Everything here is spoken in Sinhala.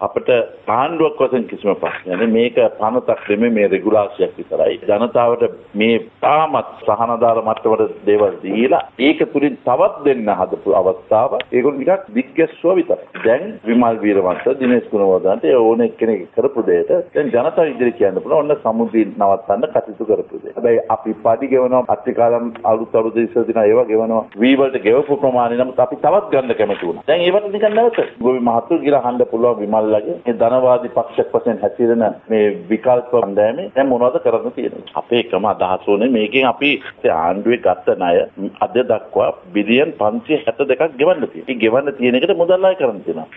අපිට ආණ්ඩුවක් වශයෙන් කිසිම ප්‍රශ්නයක් නෑ. මේක පනතක් නෙමෙයි මේ රෙගුලාසියක් විතරයි. ජනතාවට මේ තාමත් සහනදාර මට්ටමට දේවල් දීලා ඒක තුලින් තවත් දෙන්න හදපු අවස්ථාව ඒගොල්ලෝ ටිකක් දිග්ගැස්සුවා විතරයි. දැන් විමල් වීරවංශ දිනේෂ් ගුණවර්ධනට ඕන එක්කෙනෙක් කරපු දෙයට දැන් ජනතාව ඉදිරිය කියන්න පුළුවන් ඔන්න සමුද්‍රය නවත්තන්න කටයුතු කරපු දේ. හැබැයි අපි පඩි ගෙවනවා අත්තිකාලම් අලුත් අලුත් ඉස්සර දින ඒවා ගෙවනවා. වී වලට ගෙවපු ප්‍රමාණය නමුත් අපි තවත් ගන්න කැමති වුණා. දැන් ඒවට නිකන් නැවත ගෝවි මහතුරු කියලා අහන්න පුළුවන් විමල්ලගේ මේ ධනවාදී පක්ෂයක් වශයෙන් හැසිරෙන මේ විකල්ප හඳෑමේ දැන් මොනවද කරන්න තියෙන්නේ? අපේ එකම අදහස උනේ මේකෙන් අපි ආණ්ඩුවේ ගත්ත ණය අද දක්වා බිලියන් 562ක් ගෙවන්න තියෙනවා. ඒ ගෙවන්න තියෙන එකට මුදල් අය කරන්න තියෙනවා.